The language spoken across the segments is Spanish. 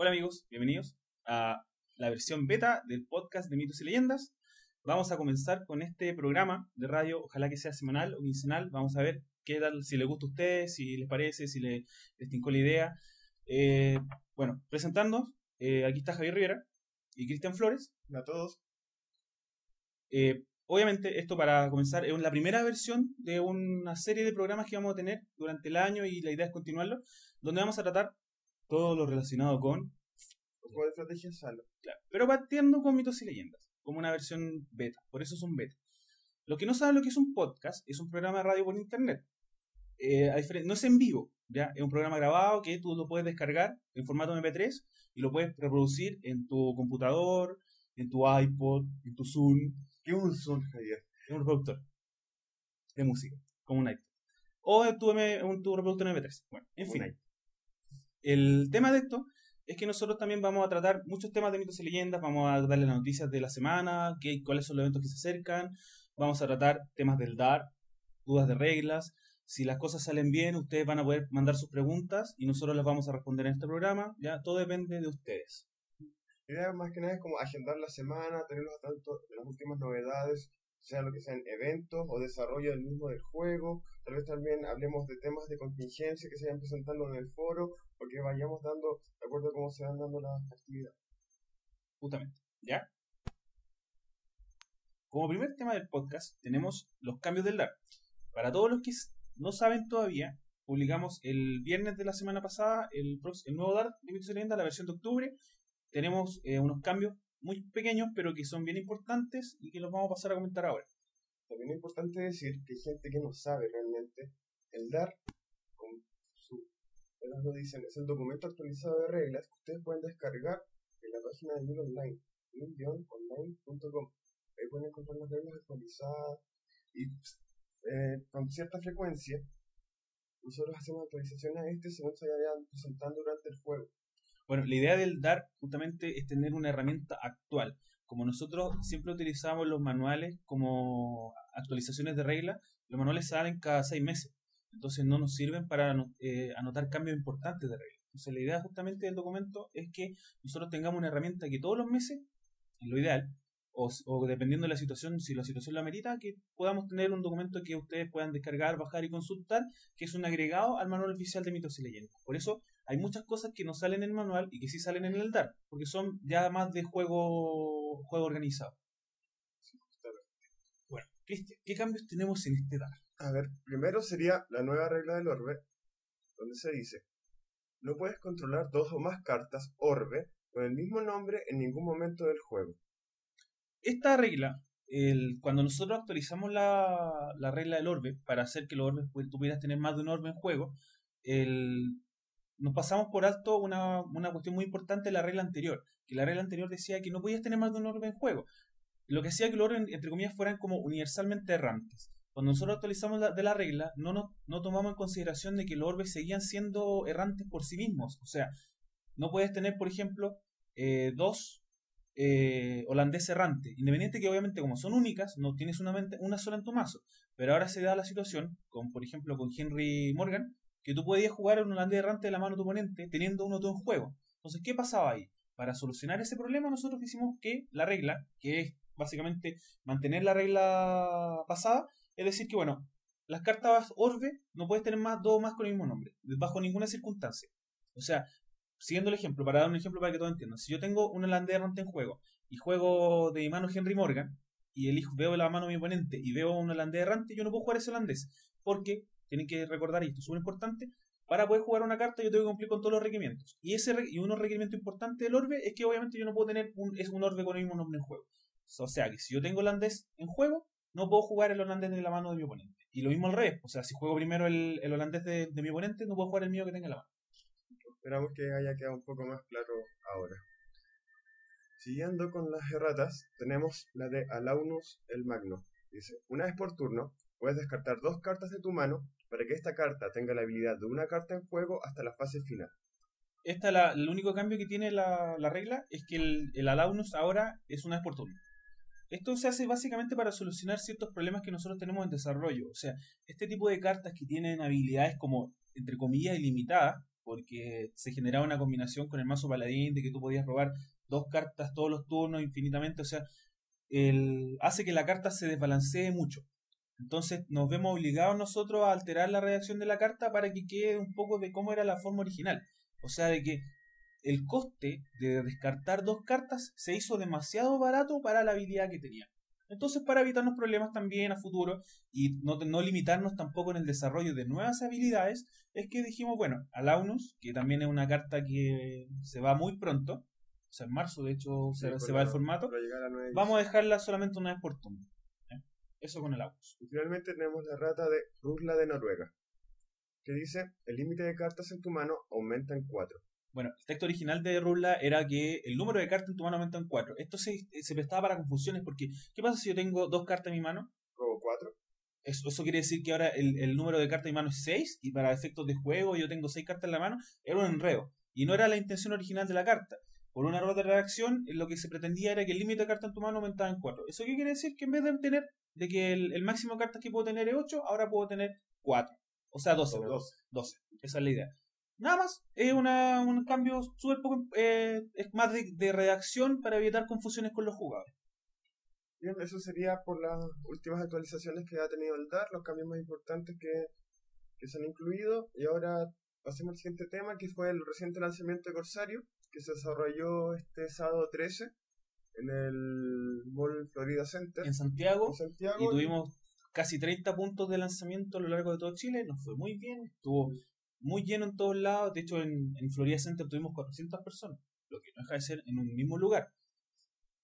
Hola amigos, bienvenidos a la versión beta del podcast de mitos y leyendas. Vamos a comenzar con este programa de radio, ojalá que sea semanal o quincenal. Vamos a ver qué tal, si les gusta a ustedes, si les parece, si les, les tincó la idea. Eh, bueno, presentando, eh, aquí está Javier Rivera y Cristian Flores. Hola a todos. Eh, obviamente, esto para comenzar es la primera versión de una serie de programas que vamos a tener durante el año y la idea es continuarlo, donde vamos a tratar todo lo relacionado con Juego de estrategia salo. Claro, pero partiendo con mitos y leyendas, como una versión beta, por eso es un beta. Lo que no saben lo que es un podcast, es un programa de radio por internet. Eh, no es en vivo, ¿ya? Es un programa grabado que tú lo puedes descargar en formato MP3 y lo puedes reproducir en tu computador, en tu iPod, en tu Zoom, ¿Qué es un Zoom, Javier? en un reproductor de música, como un iPod. O en tu, M- en tu reproductor MP3. Bueno, en Un fin. El tema de esto es que nosotros también vamos a tratar muchos temas de mitos y leyendas, vamos a darle las noticias de la semana, qué, cuáles son los eventos que se acercan, vamos a tratar temas del DAR, dudas de reglas. Si las cosas salen bien, ustedes van a poder mandar sus preguntas y nosotros las vamos a responder en este programa. Ya todo depende de ustedes. La idea más que nada es como agendar la semana, tenerlos al tanto de las últimas novedades, sea lo que sean eventos o desarrollo del mismo del juego. Tal vez también hablemos de temas de contingencia que se vayan presentando en el foro, porque vayamos dando, de acuerdo a cómo se van dando las actividades. Justamente. ¿Ya? Como primer tema del podcast tenemos los cambios del DAR. Para todos los que no saben todavía, publicamos el viernes de la semana pasada el, el nuevo DAR de Mitos y la versión de octubre. Tenemos eh, unos cambios muy pequeños, pero que son bien importantes y que los vamos a pasar a comentar ahora. También es importante decir que hay gente que no sabe realmente el DAR, lo dicen, es el documento actualizado de reglas que ustedes pueden descargar en la página de Mil Online, mil-online.com. Ahí pueden encontrar las reglas actualizadas y eh, con cierta frecuencia nosotros hacemos actualizaciones a este según se vayan presentando durante el juego. Bueno, la idea del DAR justamente es tener una herramienta actual. Como nosotros siempre utilizamos los manuales como actualizaciones de reglas, los manuales salen cada seis meses. Entonces no nos sirven para eh, anotar cambios importantes de reglas. Entonces la idea justamente del documento es que nosotros tengamos una herramienta que todos los meses, lo ideal, o, o dependiendo de la situación, si la situación lo amerita, que podamos tener un documento que ustedes puedan descargar, bajar y consultar, que es un agregado al manual oficial de mitos y leyendas. Por eso hay muchas cosas que no salen en el manual y que sí salen en el DAR, porque son ya más de juego, juego organizado. Cristian, ¿qué cambios tenemos en este DAR? A ver, primero sería la nueva regla del orbe, donde se dice, no puedes controlar dos o más cartas orbe con el mismo nombre en ningún momento del juego. Esta regla, el, cuando nosotros actualizamos la, la regla del orbe, para hacer que los orbes tú pudieras tener más de un orbe en juego, el, nos pasamos por alto una, una cuestión muy importante de la regla anterior, que la regla anterior decía que no podías tener más de un orbe en juego. Lo que hacía que los orbes, entre comillas, fueran como universalmente errantes. Cuando nosotros actualizamos la, de la regla, no, nos- no tomamos en consideración de que los orbes seguían siendo errantes por sí mismos. O sea, no puedes tener, por ejemplo, eh, dos eh, holandés errante, independiente que obviamente como son únicas, no tienes una, una sola en tu mazo. Pero ahora se da la situación, con por ejemplo con Henry Morgan, que tú podías jugar un holandés errante de la mano de tu oponente teniendo uno tú en juego. Entonces, ¿qué pasaba ahí? Para solucionar ese problema nosotros hicimos que la regla, que es básicamente mantener la regla pasada, es decir que bueno, las cartas Orbe no puedes tener más dos más con el mismo nombre, bajo ninguna circunstancia. O sea, siguiendo el ejemplo, para dar un ejemplo para que todos entiendan, si yo tengo un holandés errante en juego y juego de mi mano Henry Morgan y elijo, veo la mano de mi oponente y veo un holandés errante, yo no puedo jugar ese holandés porque tienen que recordar esto, es súper importante. Para poder jugar una carta yo tengo que cumplir con todos los requerimientos. Y ese y uno requerimiento importante del orbe es que obviamente yo no puedo tener un, es un orbe con el mismo nombre en juego. O sea que si yo tengo holandés en juego, no puedo jugar el holandés de la mano de mi oponente. Y lo mismo al revés. O sea, si juego primero el, el holandés de, de mi oponente, no puedo jugar el mío que tenga en la mano. Esperamos que haya quedado un poco más claro ahora. Siguiendo con las erratas, tenemos la de Alaunus el Magno. Dice, una vez por turno, puedes descartar dos cartas de tu mano para que esta carta tenga la habilidad de una carta en juego hasta la fase final. Esta, la, el único cambio que tiene la, la regla es que el, el Alaunus ahora es una vez por turno. Esto se hace básicamente para solucionar ciertos problemas que nosotros tenemos en desarrollo. O sea, este tipo de cartas que tienen habilidades como, entre comillas, ilimitadas, porque se generaba una combinación con el mazo paladín de que tú podías robar dos cartas todos los turnos infinitamente, o sea, el, hace que la carta se desbalancee mucho. Entonces nos vemos obligados nosotros a alterar la redacción de la carta para que quede un poco de cómo era la forma original. O sea, de que el coste de descartar dos cartas se hizo demasiado barato para la habilidad que tenía. Entonces, para evitarnos problemas también a futuro y no, no limitarnos tampoco en el desarrollo de nuevas habilidades, es que dijimos, bueno, Alaunus, que también es una carta que se va muy pronto, o sea, en marzo de hecho se, va el formato, vamos a dejarla solamente una vez por turno. Eso con el Alaunus. Y finalmente tenemos la rata de Rusla de Noruega, que dice, el límite de cartas en tu mano aumenta en 4. Bueno, el texto original de Rula era que el número de cartas en tu mano aumenta en 4. Esto se, se, prestaba para confusiones porque, ¿qué pasa si yo tengo dos cartas en mi mano? ¿Robo 4? Eso, eso, quiere decir que ahora el, el, número de cartas en mi mano es 6 y para efectos de juego yo tengo 6 cartas en la mano. Era un enredo. Y no era la intención original de la carta. Por un error de redacción, lo que se pretendía era que el límite de cartas en tu mano aumentaba en 4. ¿Eso qué quiere decir? Que en vez de tener, de que el, el máximo de cartas que puedo tener es 8, ahora puedo tener 4. O sea, 12. 12. 12. Esa es la idea. Nada más, es una, un cambio súper poco, eh, es más de, redacción para evitar confusiones con los jugadores. Bien, eso sería por las últimas actualizaciones que ha tenido el DAR, los cambios más importantes que, que se han incluido. Y ahora pasemos al siguiente tema, que fue el reciente lanzamiento de Corsario, que se desarrolló este sábado 13 en el Mall Florida Center. En Santiago. En Santiago y tuvimos casi 30 puntos de lanzamiento a lo largo de todo Chile. Nos fue muy bien. Estuvo muy lleno en todos lados. De hecho, en, en Florida Center tuvimos 400 personas, lo que no deja de ser en un mismo lugar.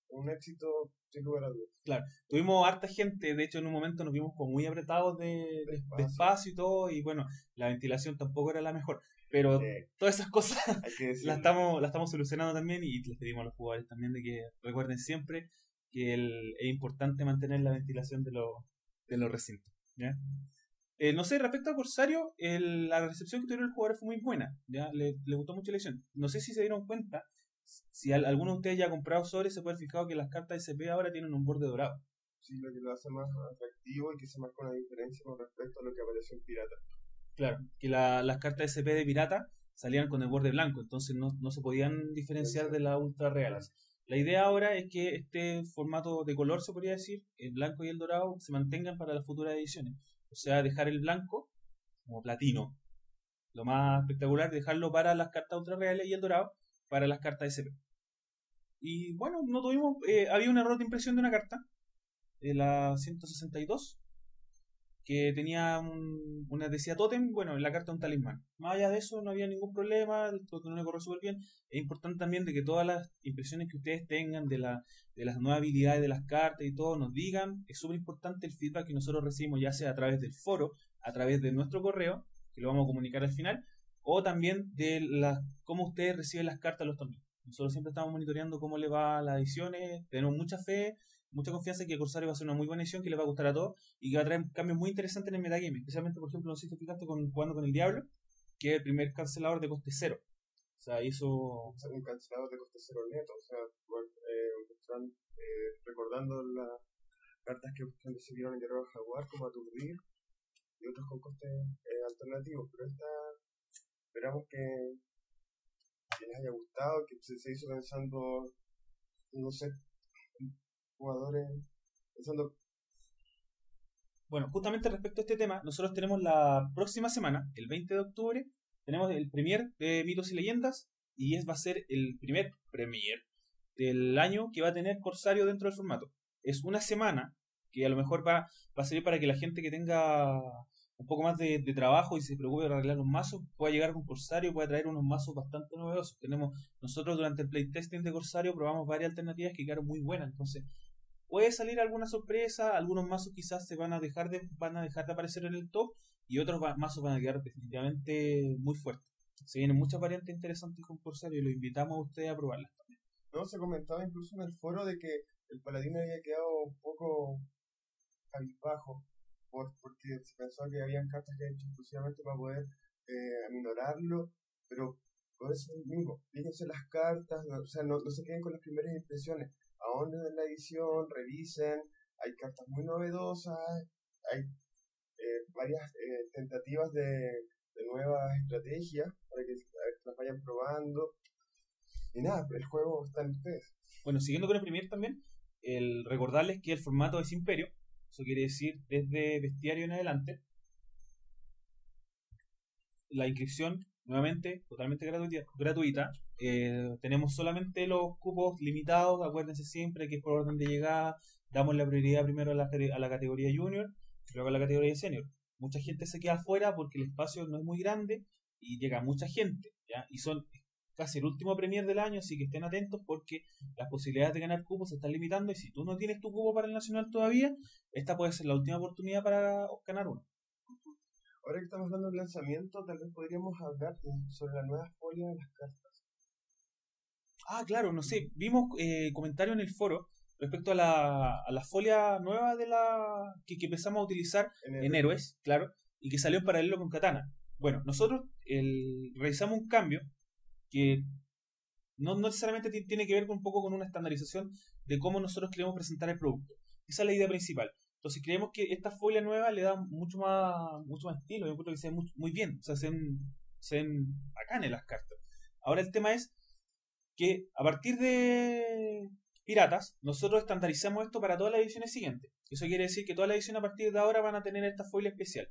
Un éxito sin lugar a dudas. Claro, tuvimos harta gente, de hecho en un momento nos vimos como muy apretados de, espacio. y todo, y bueno, la ventilación tampoco era la mejor, pero todas esas cosas las estamos, la estamos solucionando también y les pedimos a los jugadores también de que recuerden siempre que es importante mantener la ventilación de, los de los recintos. ¿ya? Eh, no sé, respecto a Corsario, la recepción que tuvieron los jugadores fue muy buena. ¿ya? Le, gustó mucho la edición. No sé si se dieron cuenta, si alguno de ustedes ya ha comprado sobres, se puede fijar que las cartas SP ahora tienen un borde dorado. Sí, lo que lo hace más atractivo y que se marca una diferencia con respecto a lo que apareció en Pirata. Claro, que las cartas SP de Pirata salían con el borde blanco, entonces no, no se podían diferenciar de las ultra reales. La idea ahora es que este formato de color, se podría decir, el blanco y el dorado, se mantengan para las futuras ediciones. O sea, dejar el blanco como platino. Lo más espectacular, dejarlo para las cartas ultra reales y el dorado para las cartas SP. Y bueno, no tuvimos. Eh, había un error de impresión de una carta, de la 162, que tenía un, una decía totem, bueno, en la carta un talismán. Más allá de eso, no había ningún problema, todo le corrió súper bien. Es importante también de que todas las impresiones que ustedes tengan de, la, de las nuevas habilidades de las cartas y todo nos digan. Es súper importante el feedback que nosotros recibimos, ya sea a través del foro, a través de nuestro correo, que lo vamos a comunicar al final, o también de la, cómo ustedes reciben las cartas los torneos. Nosotros siempre estamos monitoreando cómo le va a las ediciones, tenemos mucha fe mucha confianza en que Corsario va a ser una muy buena edición que le va a gustar a todos y que va a traer cambios muy interesantes en el metagame. Especialmente, por ejemplo, no sé si te fijaste con, jugando con el Diablo, que es el primer cancelador de coste cero. O sea, hizo. un cancelador de coste cero neto. O sea, eh, están eh, recordando las cartas que recibieron en Guerrero Jaguar, como Aturdir y otros con costes eh, alternativos. Pero esta. Esperamos que, que les haya gustado, que se, se hizo pensando. No sé, jugadores pensando. Bueno, justamente respecto a este tema, nosotros tenemos la próxima semana, el 20 de octubre, tenemos el premier de mitos y leyendas y es va a ser el primer premier del año que va a tener Corsario dentro del formato. Es una semana que a lo mejor va, va a servir para que la gente que tenga un poco más de, trabajo y se preocupe de arreglar los mazos, pueda llegar con Corsario y pueda traer unos mazos bastante novedosos. Tenemos, nosotros durante el playtesting de Corsario probamos varias alternativas que quedaron muy buenas, entonces puede salir alguna sorpresa, algunos mazos quizás se van a dejar de, van a dejar de aparecer en el top y otros mazos van a quedar definitivamente muy fuertes. Se vienen muchas variantes interesantes con Corsario y lo invitamos a ustedes a probarlas también. No, se comentaba incluso en el foro de que el paladín había quedado un poco bajo porque se pensó que habían cartas que hecho exclusivamente para poder eh, aminorarlo, pero con eso mismo, fíjense las cartas, o sea, no, no se queden con las primeras impresiones, ahonden en la edición, revisen, hay cartas muy novedosas, hay eh, varias eh, tentativas de, nuevas estrategias para que las vayan probando. Y nada, el juego está en ustedes. Bueno, siguiendo con el Premier también, el recordarles que el formato es Imperio, eso quiere decir desde bestiario en adelante. La inscripción, nuevamente, totalmente gratuita. Eh, tenemos solamente los cupos limitados, acuérdense siempre que es por orden de llegada. Damos la prioridad primero a la, a la categoría junior, luego a la categoría senior. Mucha gente se queda afuera porque el espacio no es muy grande y llega mucha gente. ¿ya? Y son casi el último Premier del año, así que estén atentos porque las posibilidades de ganar cupos se están limitando y si tú no tienes tu cupo para el Nacional todavía, esta puede ser la última oportunidad para ganar uno. Ahora que estamos dando el lanzamiento, tal vez podríamos hablar sobre la nueva folia de las cartas. Ah, claro, no sé, vimos eh, comentarios en el foro respecto a la, a la folia nueva de la que, empezamos a utilizar en, Héroes, claro, y que salió en paralelo con Katana. Bueno, nosotros el, realizamos un cambio que no, necesariamente tiene que ver con un poco con una estandarización de cómo nosotros queremos presentar el producto. Esa es la idea principal. Entonces creemos que esta folia nueva le da mucho más, mucho más estilo, yo creo que se ve muy, bien, o sea, se ven, se ven las cartas. Ahora el tema es que a partir de Piratas, nosotros estandarizamos esto para todas las ediciones siguientes. Eso quiere decir que todas las ediciones a partir de ahora van a tener esta folia especial.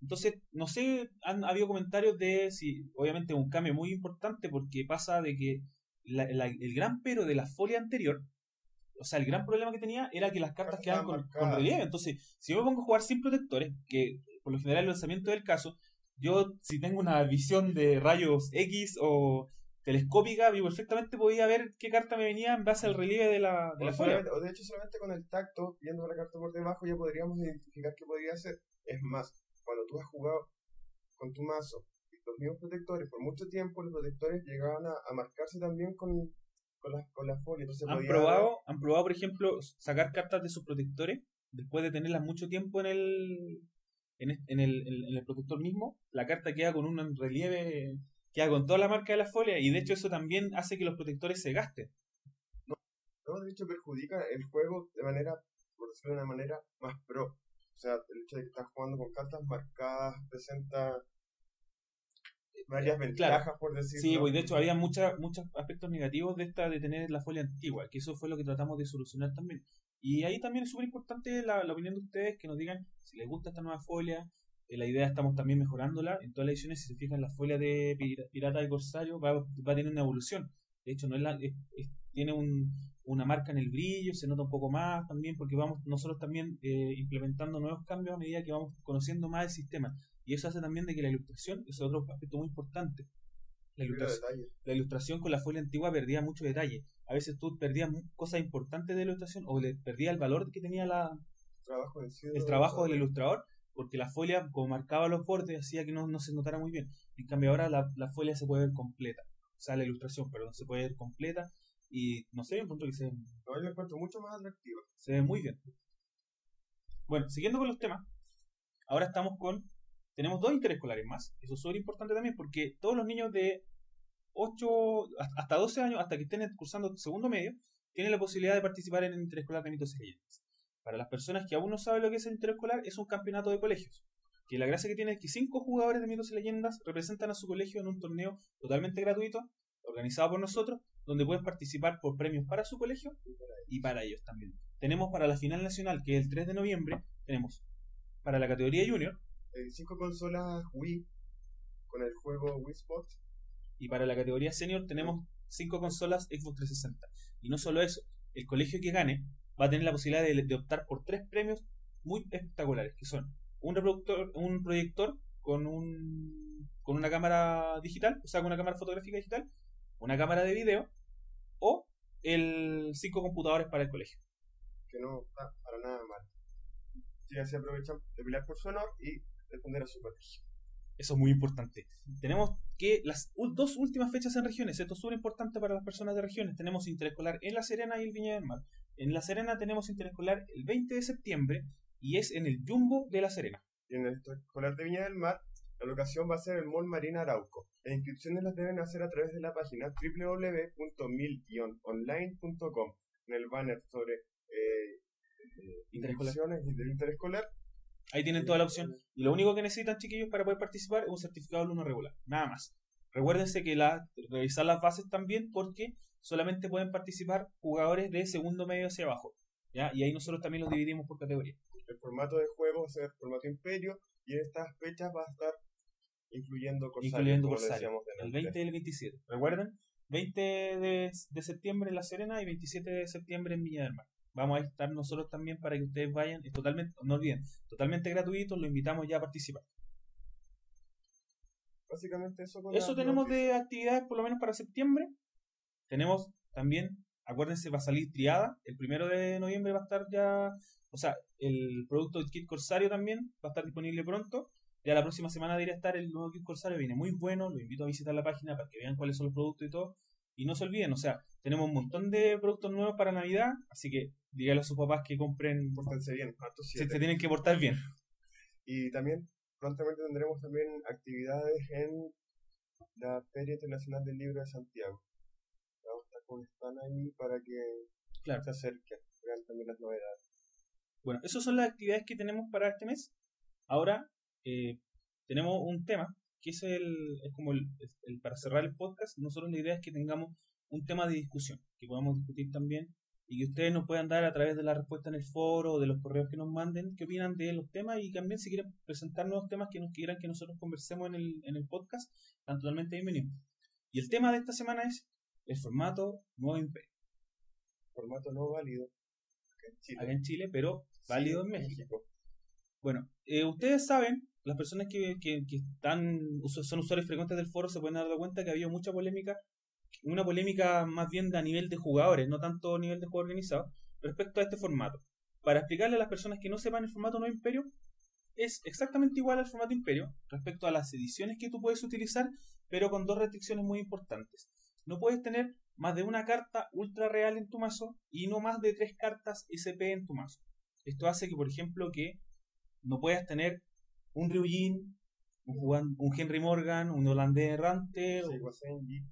Entonces, no sé, han habido comentarios de si, obviamente, un cambio muy importante porque pasa de que el gran pero de la folia anterior, o sea, el gran problema que tenía era que las cartas quedaban con, relieve. Entonces, si yo me pongo a jugar sin protectores, que por lo general el lanzamiento del caso, yo si tengo una visión de rayos X o telescópica, vi perfectamente podía ver qué carta me venía en base al relieve de la, de folia. O de hecho, solamente con el tacto, viendo la carta por debajo, ya podríamos identificar qué podría ser. Es más, cuando tú has jugado con tu mazo y los mismos protectores por mucho tiempo, los protectores llegaban a, marcarse también con, con, la, con la folia. ¿Han, probado, ¿Han probado, por ejemplo, sacar cartas de sus protectores después de tenerlas mucho tiempo en el, en, en, el, en el protector mismo? La carta queda con un relieve, queda con toda la marca de la folia y de hecho eso también hace que los protectores se gasten. No, de hecho perjudica el juego de manera, por decirlo de una manera, más pro. O sea, el hecho de que estás jugando con cartas marcadas presenta varias ventajas, por decirlo. Sí, pues de hecho había muchos aspectos negativos de esta de tener la folia antigua, que eso fue lo que tratamos de solucionar también. Y ahí también es súper importante la, opinión de ustedes, que nos digan si les gusta esta nueva folia. Eh, la idea estamos también mejorándola. En todas las ediciones, si se fijan, la folia de Pirata y Corsario va, va a tener una evolución. De hecho, no es la, tiene un, una marca en el brillo, se nota un poco más también porque vamos nosotros también eh, implementando nuevos cambios a medida que vamos conociendo más el sistema. Y eso hace también de que la ilustración, es otro aspecto muy importante. La ilustración, la ilustración con la folia antigua perdía mucho detalle. A veces tú perdías cosas importantes de la ilustración o le perdías el valor que tenía la, trabajo el trabajo del ilustrador porque la folia, como marcaba los bordes, hacía que no, no se notara muy bien. En cambio, ahora la, la folia se puede ver completa. O sea, la ilustración, perdón, se puede ver completa y no sé, encuentro que se ve. No, yo encuentro mucho más atractiva. Se ve muy bien. Bueno, siguiendo con los temas, ahora estamos con. Tenemos dos interescolares más. Eso es súper importante también porque todos los niños de 8 hasta 12 años, hasta que estén cursando segundo medio, tienen la posibilidad de participar en el interescolar de mitos y leyendas. Para las personas que aún no saben lo que es el interescolar, es un campeonato de colegios. Que la gracia que tiene es que cinco jugadores de mitos y leyendas representan a su colegio en un torneo totalmente gratuito, organizado por nosotros, donde pueden participar por premios para su colegio y para ellos también. Tenemos para la final nacional, que es el 3 de noviembre, tenemos para la categoría junior. Eh, cinco consolas Wii con el juego Wii Sports. Y para la categoría senior tenemos cinco consolas Xbox 360. Y no solo eso, el colegio que gane va a tener la posibilidad de, optar por tres premios muy espectaculares, que son un reproductor, un proyector con un con una cámara digital, o sea, con una cámara fotográfica digital, una cámara de video o el cinco computadores para el colegio. Que no está para nada mal. Si así aprovechan de pelear por su honor y responder a su colegio. Eso es muy importante. Tenemos que las dos últimas fechas en regiones, esto es súper importante para las personas de regiones. Tenemos interescolar en La Serena y el Viña del Mar. En La Serena tenemos interescolar el 20 de septiembre y es en el Jumbo de La Serena. Y en el interescolar de Viña del Mar la locación va a ser el Mall Marina Arauco. Las inscripciones las deben hacer a través de la página www.mil-online.com en el banner sobre eh, eh inscripciones del interescolar. Ahí tienen toda la opción. Y lo único que necesitan, chiquillos, para poder participar es un certificado de alumno regular. Nada más. Recuérdense que la, revisar las bases también porque solamente pueden participar jugadores de segundo medio hacia abajo. ¿ya? Y ahí nosotros también los dividimos por categoría. El formato de juego va a ser formato imperio y en estas fechas va a estar incluyendo Corsario. Incluyendo Corsario. El delante. 20 y el 27. ¿Recuerden? 20 de, de septiembre en La Serena y 27 de septiembre en Viña del Mar. Vamos a estar nosotros también para que ustedes vayan. Es totalmente, no olviden, totalmente gratuito. Lo invitamos ya a participar. Básicamente eso con Eso tenemos de actividades por lo menos para septiembre. Tenemos también, acuérdense, va a salir triada. El primero de noviembre va a estar ya, o sea, el producto del kit Corsario también va a estar disponible pronto. Ya la próxima semana debería estar el nuevo kit Corsario, viene muy bueno. Los invito a visitar la página para que vean cuáles son los productos y todo. Y no se olviden, o sea, tenemos un montón de productos nuevos para Navidad, así que díganle a sus papás que compren, Pórtense bien, ¿cuántos se, se tienen que portar bien. Y también prontamente tendremos también actividades en la Feria Internacional del Libro de Santiago. Vamos a estar con Stan ahí para que Claro. se acerquen, vean también las novedades. Bueno, esas son las actividades que tenemos para este mes. Ahora eh, tenemos un tema que es el es como el, el- para cerrar el podcast. Nosotros la idea es que tengamos un tema de discusión, que podamos discutir también y que ustedes nos puedan dar a través de la respuesta en el foro o de los correos que nos manden qué opinan de los temas y también si quieren presentar nuevos temas que nos quieran que nosotros conversemos en el, en el podcast, están totalmente bienvenidos. Y el tema de esta semana es el formato Nuevo Imperio, Formato no válido acá en Chile. acá en Chile, pero válido Sí, en México. Bueno, eh, ustedes saben, las personas que, que, que están son usuarios frecuentes del foro se pueden dar cuenta que había mucha polémica, una polémica más bien a nivel de jugadores, no tanto a nivel de juego organizado, respecto a este formato. Para explicarle a las personas que no sepan el formato no imperio, es exactamente igual al formato imperio respecto a las ediciones que tú puedes utilizar, pero con dos restricciones muy importantes. No puedes tener más de una carta ultra real en tu mazo y no más de tres cartas SP en tu mazo. Esto hace que, por ejemplo, que no puedas tener un Ryujin, un, Henry Morgan, un holandés errante, Sí, Wasenji.